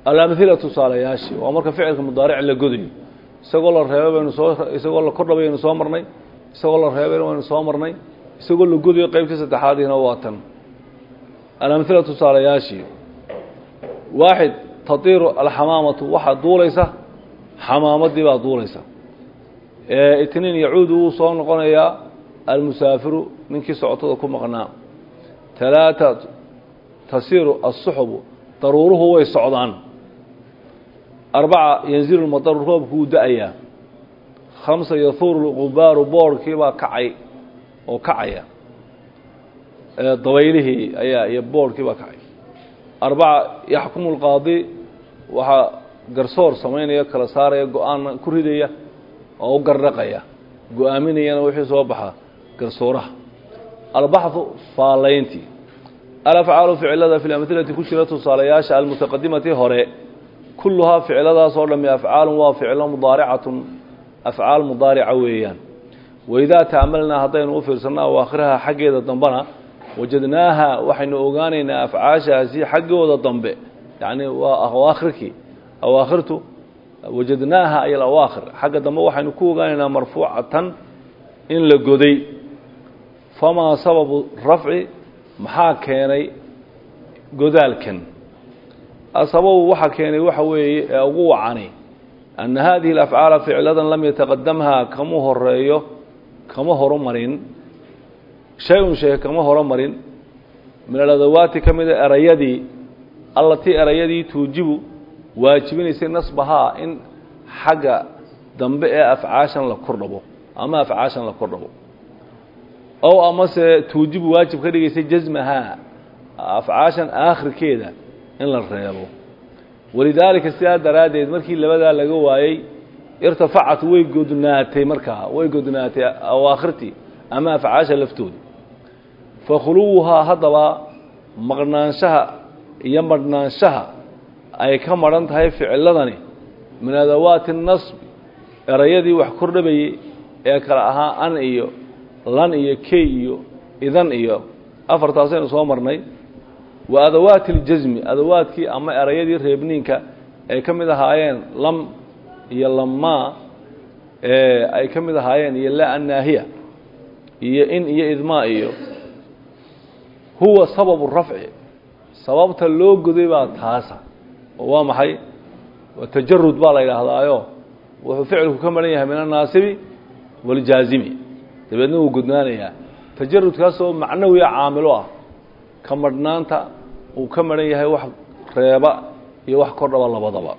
Alamhila tusaalayaashii waa marka ficilka mudaaric la godayo isagoo la reebay baynu soo isagoo la kordhabay baynu soo marnay isagoo la reebayna waynu soo marnay isagoo la godayo qeybtii saddexaadiina waa tan. Alamhila tusaalayaashii waaxid tatiiru alxamaamatu waxaa duulaysa xamaamadii baa duulaysa. Itniin yacuudu wuu soo noqonayaa almusaafiru ninkii socotada ku maqnaa. Talaata tasiiru asuxbu daruuruhu way socdaan arbaca yanzilu lmadaru roobku wuu da'ayaa khamsa yahuuru lqubaaru boorhkii baa kacay oo kacaya. Dabaylihii ayaa iyo boorhkii baa kacay. Arbaca yaxkumu lqaadi waxaa garsoor samaynaya kala saaraya go'aan ku ridaya oo u gardhaqaya go'aaminayana wixii soo baxa garsooraha. Albaxu faalayntii. Alafcaalu ficilada fi lamhilati ku jira tusaalayaasha almutaqadimati hore kulluhaa ficiladaas oo dhami afcaalun waa ficilo mudaaricatun afcaal mudaarica weeyaan. Waidaa ta'amalnaa haddaynu u fiirsanno awaakhiraha xaggeeda dambena wajadnaaha waxaynu ogaanaynaa afcaashaasi xaggooda dambe. Yacni waa awaakhirkii awaakhirtu wajadnaaha ay alawaakhir xagga dambe waxaynu ku ogaanaynaa marfuucatan in la goday. Famaa sababu rafci? Maxaa keenay godaalkan asababu waxa keenay waxa weeye ee ugu wacani anna haadihi alafcaala ficladan lam yataqadamhaa kama horeeyo kama horumarin shay-un shay kama horumarin min aladawaati ka mida erayadii allatii erayadii tuujibu waajibinaysay nasbahaa in xagga dambe ee afcaashan la kordhabo ama afcaashan la kordhabo ow amase tuujibu waajib ka dhigaysay jasmahaa afcaashan aakhirkeeda in la reebo. Walidaalika sidaa daraaddeed markii labadaa laga waayey irtafacat way godnaatay markaa way godnaatay awaakhirtii ama afcaasha laftooda fakhuluwuhaa haddaba maqnaanshaha iyo madhnaanshaha ay ka madhan tahay ficiladani min adawaati nasbi erayadii wax kordhabayey ee kale ahaa an iyo lan iyo key iyo idan iyo afartaasaynu soo marnay wa adawaati اljasmi adawaadkii ama erayadii reebniinka ay ka mid ahaayeen lam iyo lamaa ay ka mid ahaayeen iyo la annaahiya iyo in iyo idmaa iyo huwa sababu rafci sababta loo goday baa taasa oo waa maxay? Tajarud baa la yidhaahdaayo wuxuu ficilku ka maran yahay min annaasibi waljaazimi dabeedna wuu godnaanayaa tajarudkaasoo macnawiya caamilo ah ka madhnaanta uu ka maran yahay wax reeba iyo wax kordhaba labadaba.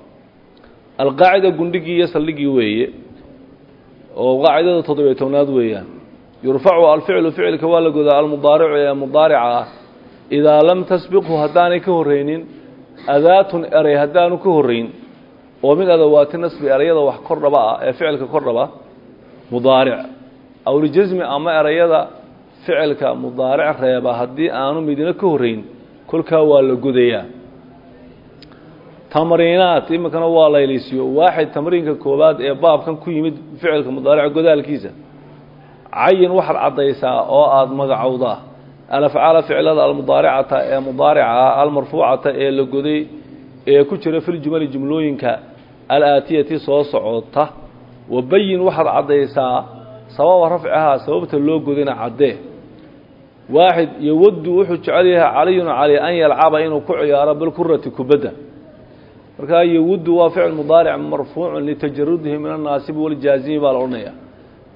Alqaacida gundhigii iyo saldhigii weeye oo qaacidada toddobiyo tobnaad weeyaan yurfacu alficlu ficilka waa la godaa almudaaricu ee mudaarica ah. Idaa lam tasbiqhu haddaanay ka horreynin adaatun eray haddaanu ka horrayn oo min adawaati nasbi erayada wax kordhaba ah ee ficilka kordhaba mudaaric. Aw lijasmi ama erayada ficilka mudaaric reeba haddii aanu midina ka horrayn kolkaa waa la godayaa tamriinaat iminkana waa laylisiyo waaxid tamriinka koowaad ee baabkan ku yimid ficilka mudaaric godaalkiisa. Cayin waxaad caddaysaa oo aada magacowdaa. Alafcaala ficilada almudaaricata ee mudaarica almarfuucata ee la goday ee ku jira filjumali jumlooyinka alaatiyati soo socota. Wabayin waxaad caddaysaa sababa rafcihaa sababta loo godayna caddee waaxid yowaddu wuxuu jecel yahay caliyun cali an yalcaba inuu ku ciyaaro bilkurati kubadda markaa yowuddu waa ficil mudaaric marfuucun litajarudihi min annaasibi waljaazimi baa la odhanaya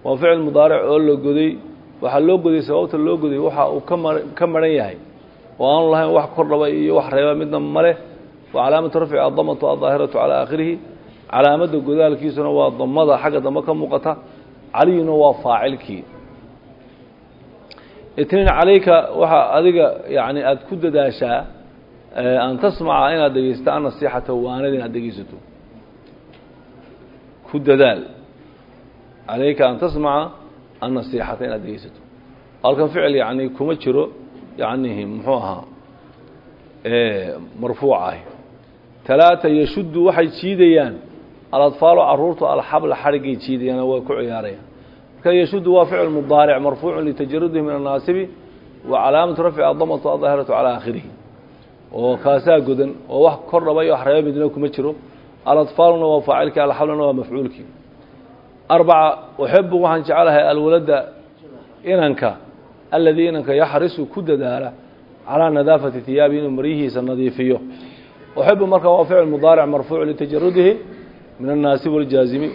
waa ficil mudaaric oo la goday waxaa loo goday sababta loo goday waxa uu ka ma ka maran yahay oo aanu lahayn wax kordhaba iyo wax reeba midna maleh wa calaamatu rafci adamatu adaahiratu calaa aakhirihi calaamadda godaalkiisuna waa damada xagga dambe ka muuqata caliyuna waa faacilkii itniin calayka waxaa adiga yani aada ku dadaashaa an tasmaca inaad dhegeysato annasiixata waanada inaad dhegeysato ku dadaal. Calayka an tasmaca annasiixata inaad dhegeysato halkan ficil yani kuma jiro yanihi muxuu ahaa marfuuc ah talaata yashuddu waxay jiidayaan. Aladfaalu caruurtu alxabla xadhiggay jiidayaan way ku ciyaarayaan marka yashuddu waa ficil mudaaric marfuucun litajarudihi min annaasibi wa calaamatu rafci adamatu adaahiratu calaa aakhirihi oo kaasaa godan oo wax kor dhaba iyo wax reeba midna kuma jiro aladfaaluna waa faacilkii alxabluna waa mafcuulkii arbaca uxibu waxaan jecelahay alwaladda inanka aladii inanka yaxrisu ku dadaala calaa nadaafati hiyaabi inuu maryihiisa nadiifiyo uxibu marka waa ficil mudaaric marfuuc litajarudihi min annaasibi waljaazimi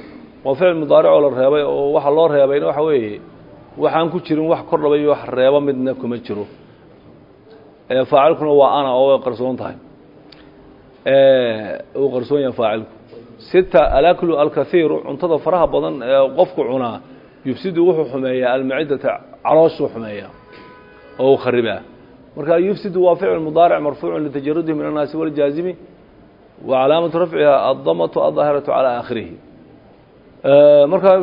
waa ficil mudaaric oo la reebay oo waxa loo reebayna waxa weeye waxaan ku jirin wax kor dhaba iyo wax reeba midna kuma jiro. Faacilkuna waa ana oo way qarsoon tahay. Uu qarsoon yahay faacilku. Sita alaklu alkaiiru cuntada faraha badan ee qofku cunaa yufsidu wuxuu xumeeyaa almacidata calooshuu xumeeyaa oo u kharibaa. Marka yufsidu waa ficil mudaaric marfuucu litajarudihi min annaasi waljaazimi wa calaamatu rafciha adamatu adaahiratu calaa markaa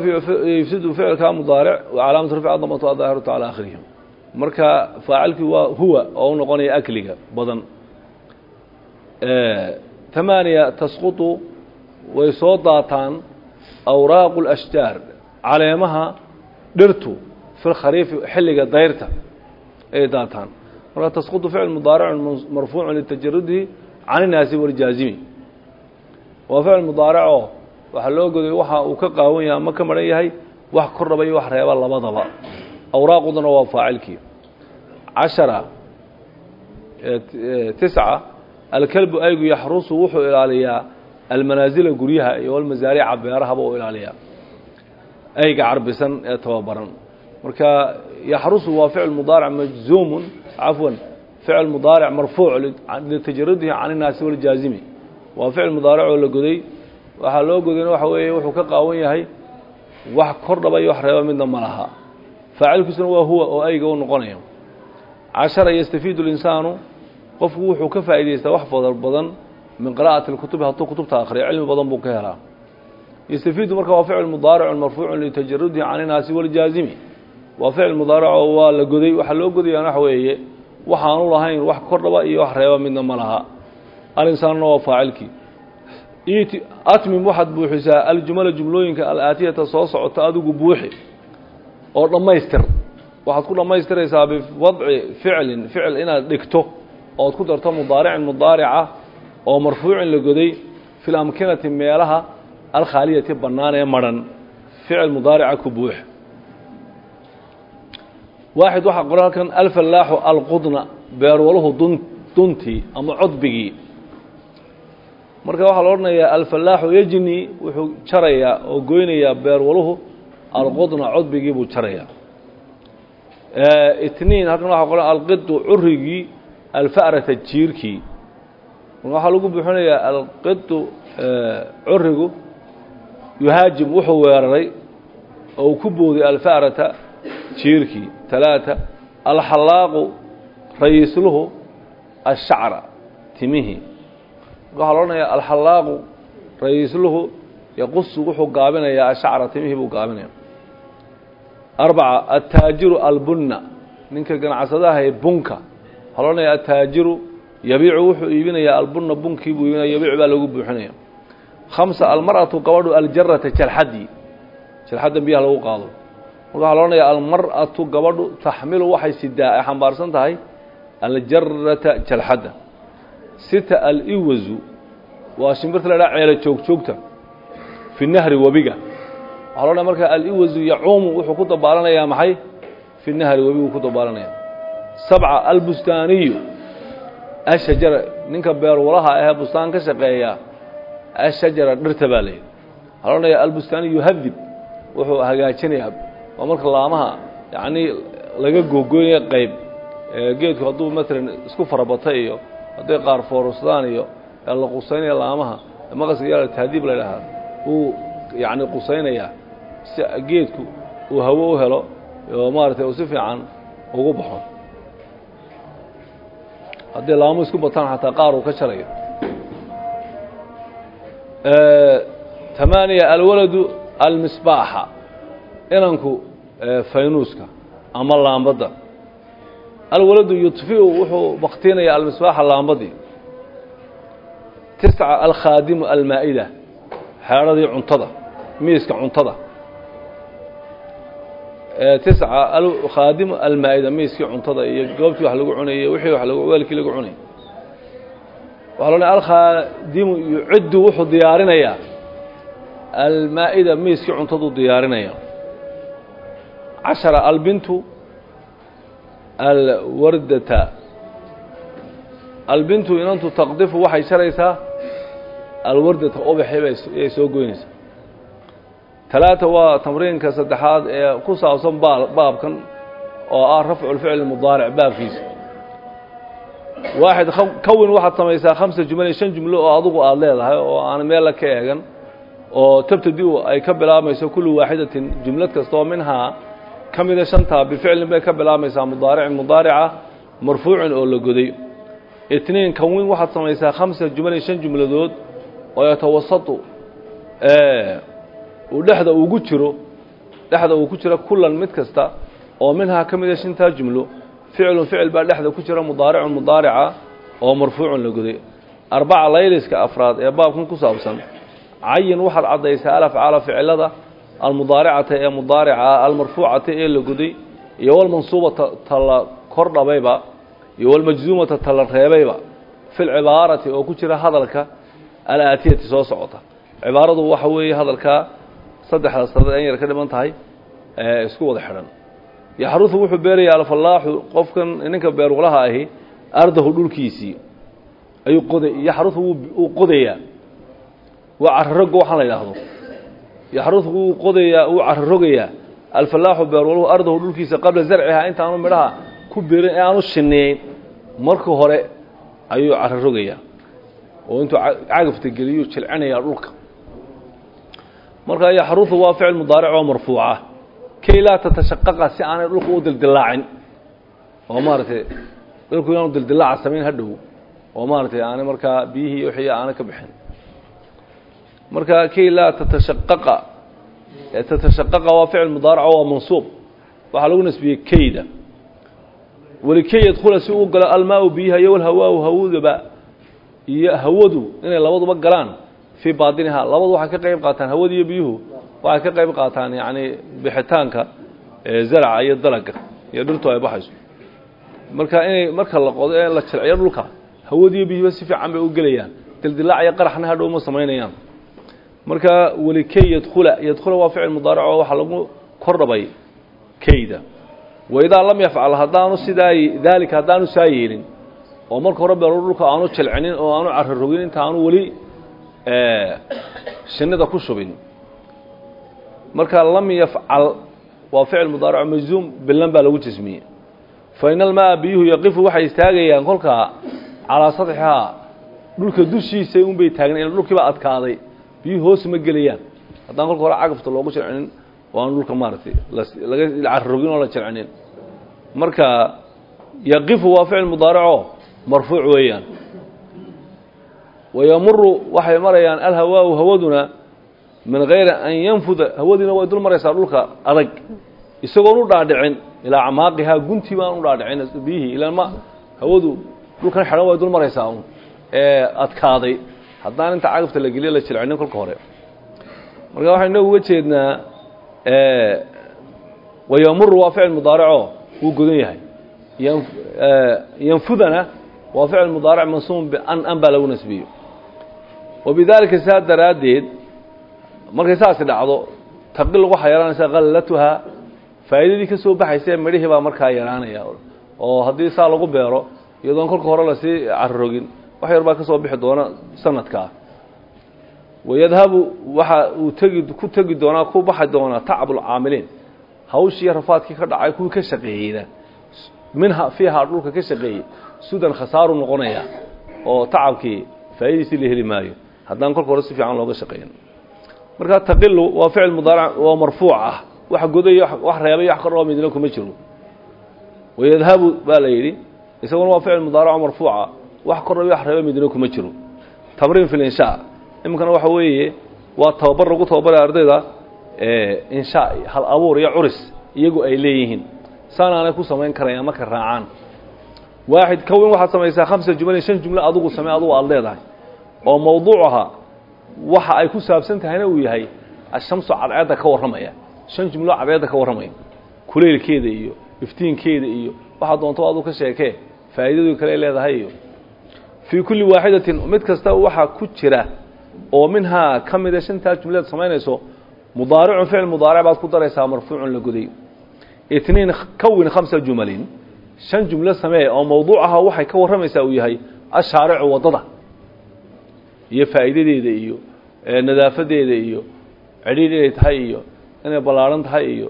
yufsidu ficilkaa mudaaric calaamatu rafci adamatu adaahiratu calaa aakhirihi marka faacilkii waa huwa oo u noqonaya akliga badan. Tamaaniya tasqutu way soo daataan awraaqu اlashjaar caleemaha dhirtu fi lkhariifi xilliga dayrta ay daataan. Marka tasqutu ficil mudaaricun marfuucu litajarudihi can inaasi waljaazimi waa ficil mudaaricoo waxaa loo goday waxa uu ka qaawan yahay ama ka maran yahay wax kor dhaba iyo wax reeba labadaba. Awraaquduna waa faacilkii. Cashara tisca alkelbu aygu yaxrusu wuxuu ilaaliyaa almanaasila guryaha iyo almasaarica beerahaba u ilaaliyaa. Ayga carbisan ee tababaran. Marka yaxrusu waa ficil mudaaric majzuumun cafwan ficil mudaaric marfuuc litajarudihi can inaasi waljaazimi waa ficil mudaaric oo la goday waxaa loo godayna waxa weeye wuxuu ka qaawan yahay wax kor dhaba iyo wax reeba midna ma laha. Faacilkiisuna waa huwa oo ayga u noqonayo. Cashara yastafiidu اlinsaanu qofku wuxuu ka faa'idaystaa wax fadar badan min qira'ati اlkutubi hadduu kutubta akhriyo cilmi badan buu ka helaa. Yastafiidu marka waa ficil mudaaricun marfuucun litajarudihi can inaasi waljaazimi. Waa ficil mudaarico waa la goday waxaa loo godayaan waxa weeye waxaanu lahayn wax kordhaba iyo wax reeba midna ma laha. Alinsaanna waa faacilkii atmim waxaad buuxisaa aljumala jumlooyinka alaatiyata soo socota adigu buuxi oo dhammaystir. Waxaad ku dhammaystiraysaa biwadci ficlin ficil inaad dhigto ood ku darto mudaaricin mudaarica oo marfuucin la goday fi meelaha alkhaaliyati bannaan ee madhan ficil mudaarica ku buux. Waaxid waxaa qoran halkan alfallaaxu alqudna beerwaluhu dun duntii ama codbigii marka waxaa la odhanayaa alfallaaxu yejni wuxuu jarayaa oo goynayaa beerwaluhu alqudna codbigii buu jarayaa. Itniin halkan waxaa qoran alqidu curigii alfa'rata jiirkii. Marka waxaa lagu buuxinayaa alqidu curigu yuhaajim wuxuu weeraray oo uu ku booday alfa'rata jiirkii. Talaata alxallaaqu rayiisluhu ashacra timihii waxaa la odhanayaa alxallaaqu rayiisluhu yaqusu wuxuu gaabinayaa ashacra timihii buu gaabinaya. Arbaca altaajiru albunna ninka ganacsadaha bunka. Waxaa altaajiru yabiicu wuxuu iibinayaa albunna bunkii buu iibinaya yabiic baa lagu buuxinaya. Khamsa almar'atu gabadhu aljarata jalxadii jalxaddan biyaha lagu qaado. Marka waxaa almar'atu gabadhu taxmilu waxay sidaa ay xambaarsan tahay aljarata jalxadda sita aliwazu waa shimbirta la dhaha ceelo joogjoogta fi nahri webiga waxaa lo odhanaya marka aliwazu yacuumu wuxuu ku dabaalanayaa maxay? Fi nahri webiguu ku dabaalanaya sabca albustaaniyu ashajara ninka beerwalaha ahee bustaan ka shaqeeya ashajara dhirta baa layidhi waxaa lo odhanaya albustaaniyu yuhadib wuxuu hagaajinayaa waa marka laamaha yacnii laga googoynaya qayb geedku hadduu maalan isku farabata iyo hadday qaar foorusdaan iyo la qusaynaya laamaha maqaska yaalla tahdiib la dhahaa wuu yacni qusaynayaa si geedku uu hawo u helo oo maaragtay uu si fiican ugu baxo. Hadday laamo isku bataan xataa qaar uu ka jarayo tamaaniya alwaladu almisbaaxa inanku faynuuska ama laambadda alwaladu yudfiu wuxuu baktinaya almisbaaxa laambadii. Tisca alkhaadimu almaa'ida xeedhadii cuntada miiska cuntada. Tisca alkhaadimu almaa'ida miiskii cuntada iyo goobtii wax lagu cunayay wixii wa weelkii lagu cunay waxaa lo odhanaya alkhaadimu yuciddu wuxuu diyaarinayaa. Almaa'ida miiskii cuntaduu diyaarinaya cashara albintu alwardata. Albintu inantu taqdifu waxay jaraysaa alwardata ubaxay soo goynaysaa. Talaata waa tamriinka saddexaad ee ku saabsan baa baabkan oo ah rafcu lficli mudaaric baabkiisa. Waaxid kawin waxaad samaysaa khamsa jumali shan jumlo oo adugu aada leedahay oo aan meella ka eegan oo tabtadi ay ka bilaabmayso kullu waaxidatin jumlad kasta oo minhaa ka mida shantaa bificlin bay ka bilaabmaysaa mudaaricin mudaarica marfuucin oo la goday. Itniin kawin waxaad samaysaa khamsa jumalin shan jumladood oo yatawasatu uu dhexda ugu jiro dhexda uu ku jiro kulan mid kasta oo minhaa ka mida shantaa jumlo. Ficlun ficil baa dhexda ku jira mudaaricun mudaarica oo marfuucun la goday. Arbaca layliska afraad ee baabkan ku saabsan cayin waxaad caddaysaa alafcaala ficilada almudaaricata ee mudaarica almarfuucata ee la goday iyo walmansuubata ta la kor dhabayba iyo walmajzuumata ta la reebayba fi oo ku jira hadalka alaatiyati soo socota. Cibaaradu waxa weeye hadalkaa saddexda sanad an yar ka dhiman tahay isku wada xidhan. Yaxrusu wuxuu beerayaa alfallaaxu qofkan ninka beerwalaha ahi ardahu dhulkiisii ayuu qoday yaxrusu wuu qodayaa. Waa cararogga waxaan la yidhaahdo yaxrusu wuu qodayaa wuu cararogayaa alfallaaxu beerwaluhu ardahu dhulkiisa qabla zarcihaa intaanu midhaha ku beerin ee aanu shineyn marka hore ayuu cararogayaa oo intuu cagafta geliyuu jilcinayaa dhulka. Marka yaxrusu waa ficil mudaaric oo marfuuca. Kay laa tatashaqaqa si aanay dhulka u dildilaacin oo maaragtay dhulku inaanu dildilaaca samayn hadhow. Oo maaragtay aanay markaa biyihii wixii aanay ka bixin marka kay laa tatashaqaqa tatashaqaqa waa ficil mudaaraco waa mansuub. Waxaa lagu nasbiyey kayda. Walikay yadkhula si uu galo almaau biyaha iyo walhawaahu hawadaba iyo hawadu inay labaduba galaan fii baatinihaa labadu waxay ka qayb qaataan hawada iyo biyuhu waxay ka qayb qaataan yacni bixitaanka zaraca iyo dalaga iyo dhirtu ay baxayso. Marka inay marka la qodo ee la jilciyo dhulka hawadiiyo biyuhuba si fiican bay u gelayaan. Dildilaac iyo qaraxna hadhow ma samaynayaan marka walikay yadkhula yadkhula waa ficil mudaarac oo waxaa lagu kor dhabay kayda waidaa lam yafcal haddaanu sidaa daalika haddaanu saa oo marka hore dhulka aanu jilcinin oo aanu carro rogin inta aanu weli shinida ku shubin. Marka lam yafcal waa ficil mudaaraco majzuum bilan baa lagu jismiyey. Fa in almaa yaqifu waxay istaagayaan kolkaa calaa sadxihaa dhulka dushiisa unbay taagna ila dhulkiibaa adkaaday biyuhu hoos ma gelayaan. Haddaan kolka hore cagafta loogu jilcinin oo aan dhulka maaragtay laga carro rogin oo la jilcinin marka yaqifu waa ficil mudaaraco marfuuc weeyaan. Wayamuru waxay marayaan alhawaau hawaduna min gayri an yanfuda hawadiina way dul maraysaa dhulka adag. Isagoon u dhaadhicin ilaa camaaqihaa guntii baan u dhaadhicin biyihii ilaa ma hawadu dhulkan xidhan way dul maraysaa un ee adkaaday haddaan inta cagafta la geliyo la jilcinin kolka hore. Marka waxaynu uga jeednaa wayamuru waa ficil mudaaraco wuu godan yahay. Yanfudana waa ficil mudaarac mansuum bian an baa lagu nasbiyo. Wabidaalika saa daraaddeed markay saasi dhacdo taqil waxaa yaraanaysa khallatuhaa faa'iidadii ka soo baxaysa midhihii baa markaa yaraanaya. Oo haddii saa lagu beero iyadoon kolka hore la sii carrogin wax yar baa ka soo bixi doona sanadkaa wayadhabu waxa uu tegi ku tegi doonaa ku baxi doonaa tacabulcaamiliin hawshii rafaadkii ka dhacay kuwii ka shaqeeyeyna. Minha fiihaa dhulka ka shaqeeyey. Sudan khasaaru noqonaya oo tacabkii faa'idiisii la heli maayo. Haddaan kolka hore si fiican looga shaqeeyin markaa taqilu waa ficil mudaarac oo marfuuc ah. Wax goday wax reebay wax kordhoo midna kuma jiro. Wayadhabu baa la yidhi isaguna waa ficil mudaaraco marfuuca wax kordhay wax reeba midna kuma jiro. Tamriin fi linshaa iminkana waxa weeye waa tababar lagu tababaray ardayda inshaa hal abuur iyo curis iyagu ay leeyihiin. Saanaanay ku samayn karayaan marka raacaan. Waaxid kawin waxaad samaysaa khamsa jumalin shan jumlo adugu samey adugu aada leedahay. Oo mawduucaha waxa ay ku saabsan tahayna uu yahay ashamsu cadceedda ka warramaya. Shan jumlo cadceedda ka warramaya. Kuleylkeeda iyo iftiinkeeda iyo waxaa doonto aduu ka sheekee faa'iidadu kale leedahay iyo fii kulli waaxidatin mid kasta waxaa ku jira oo minhaa ka mida shantaa jumlaad samaynayso mudaaricun ficil mudaaric baad ku daraysaa marfuucun la goday. Itniin kawin khamsa jumalin shan jumlo samee oo mawduucaha waxay ka warramaysaa uu yahay ashaaricu waddada. Iyo faa'iidadeeda iyo nadaafadeeda iyo cidhiidh inay tahay iyo inay ballaaran tahay iyo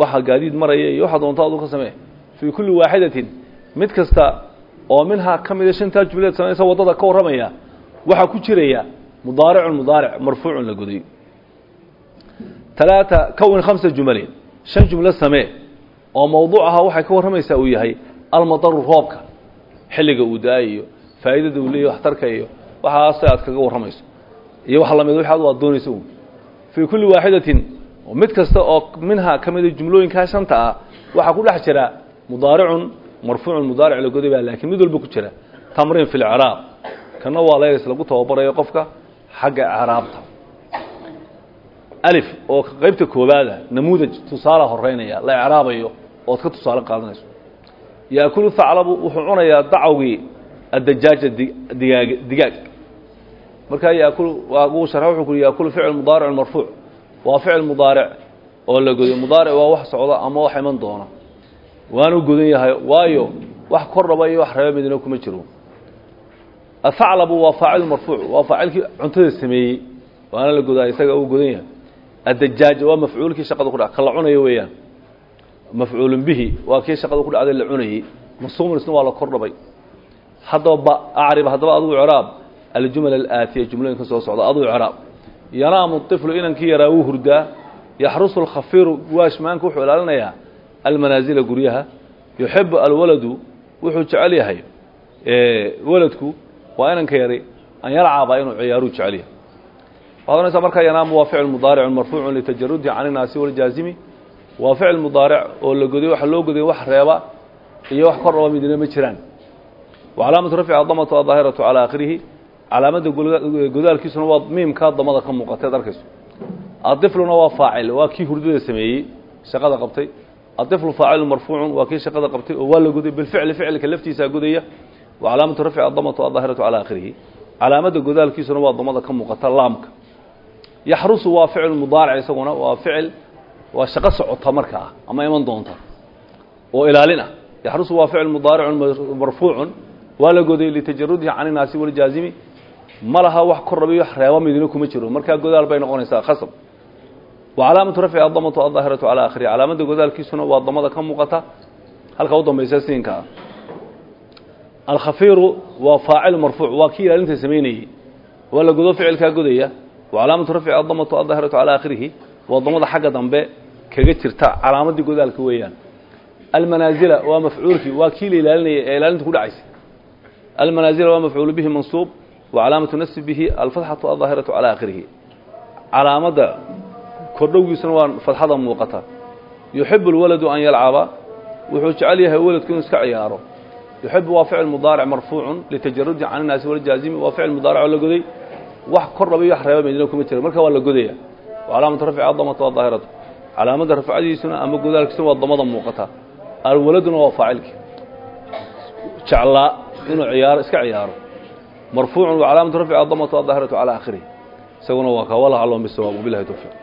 waxa gaadiid maraya iyo waxa doonto adu ka samee fii kulli waaxidatin mid kasta oo minhaa ka mida shantaa jumlaed samaysa waddada ka warramaya waxaa ku jiraya mudaaricun mudaaric marfuucun la goday talaata kawin khamsa jumalin shan jumlo samee oo mawduucaha waxay ka warramaysaa uu yahay almadaru roobka. Xilliga uu da'ay iyo faa'iidada uu leeyahy waxtarka iyo waxaase aad kaga warramayso. Iyo wax la mid wixi adu aad doonaysa un fii kulli waaxidatin mid kasta oo minhaa ka mida jumlooyinkaa shanta ah waxaa ku dhex jira mudaaricun marfuucun mudaaric la goday baa laakiin mid walba ku jira. Tamriin fi lciraab kana waa leys lagu tababarayo qofka xagga icraabta. Alif oo qaybta koobaada namuudaj tusaala horeynaya la icraabayo ood ka tusaale qaadanayso. Yaakulu thaclabu wuxuu cunayaa dacwgii addajaaja digaag digaag. Markaa yaakulu uu sharxa wuxuu ku yaakulu ficil mudaaricun marfuuc. Waa ficil mudaaric oo la goday. Mudaaric waa wax socda ama wax iman doona waanu godan yahay waayo wax kor dhaba iyo wax reeba midna kuma jiro. Athaclabu waa faacil marfuuc waa faacilkii cuntada sameeyey waana la godaa isaga uu godan yahay. Addajaaj waa mafcuulkii shaqada ku dha ka la cunayo weeyaan. Mafcuulun bihi waa kii shaqada ku dhacday la cunayey. Masuumun isna waa la kor dhabay haddaba acrib haddaba adugu icraab aljumal alaatiya jumlooyinka soo socda adugu icraab. Yanaamu طiflu inankii yaraa wuu hurdaa yaxrusu alkhafiiru waashmaanka wuxuu ilaalinayaa almanaasila guryaha yuxibu alwaladu wuxuu jecel yahay waladku waa inanka yari an yarcaba inuu ciyaaruu jecel yahay. Waxad onaysaa markaa yanaamu waa ficil mudaaricun marfuucun litajarudi can inaasi waljaazimi waa ficil mudaaric oo la goday waxa loo goday wax reeba iyo wax kor raba midna ma jiraan. Wa calaamatu rafci adamatu adaahiratu calaa akhirihi calaamadda godaalkiisuna waa miimkaa damada ka muuqateed arkayso. Adifluna waa faacil waa kii hurdada sameeyey shaqada qabtay adiflu faacilu marfuucun waa kii shaqada qabtay oo waa la goday bilficli ficilka laftiisaa wa calaamatu rafci adamatu adaahiratu calaa akhirihi calaamadda godaalkiisuna waa damada ka muuqata laamka yaxrusu waa ficil mudaaric isaguna waa ficil waa shaqo socota markaa ama iman doonta oo ilaalin ah yaxrusu waa ficil mudaaricun marfuucun waa la goday litajarudihi can inaasi waljaazimi ma laha wax kor rabiyo reeba midina kuma jiro markaa godaal bay noqonaysaa khasab wa calaamatu rafci adamatu adaahiratu calaa akhirihi calaamadda godaalkiisuna waa damada ka muuqata halka u dambaysa siinka ah alkhafiiru waa faacil marfuuc waa kii ilaalinta samaynayey waa la godo ficilkaa godaya wa calaamatu rafci adamatu adaahiratu calaa akhirihi waa damada xagga dambe kaga jirta calaamadii godaalka weeyaan almanaazila waa mafcuulkii waa kii la ilaalinayay ee ilaalinta ku dhacaysay almanaazila waa mafcuulu bihi mansuub wa calaamatu nasbihi alfatxatu adaahiratu calaa akhirihi calaamadda kordhowgiisuna waa fadxada muuqata. Yuxibu lwaladu an yalcaba. Wuxuu jecel yahay weladku inuu iska ciyaaro. Yuxibu waa ficil mudaaric marfuucun litajarudi can inaasi waljaazimi waa ficil mudaaric oo la goday. Wax kor raba iyo wax reeba midina kuma jira marka waa la godaya calaamatu rafci adamatu adaahiratu calaamadda rafcadiisuna ama godaalkiisuna waa damada muuqata. Alwaladuna waa faacilkii. Jeclaa inuu ciyaaro iska ciyaaro. Marfuucun wa calaamatu rafci adamatu adaahiratu calaa akhirihi isaguna waa ka walaha allahum bisawaab wabilahi towfiiq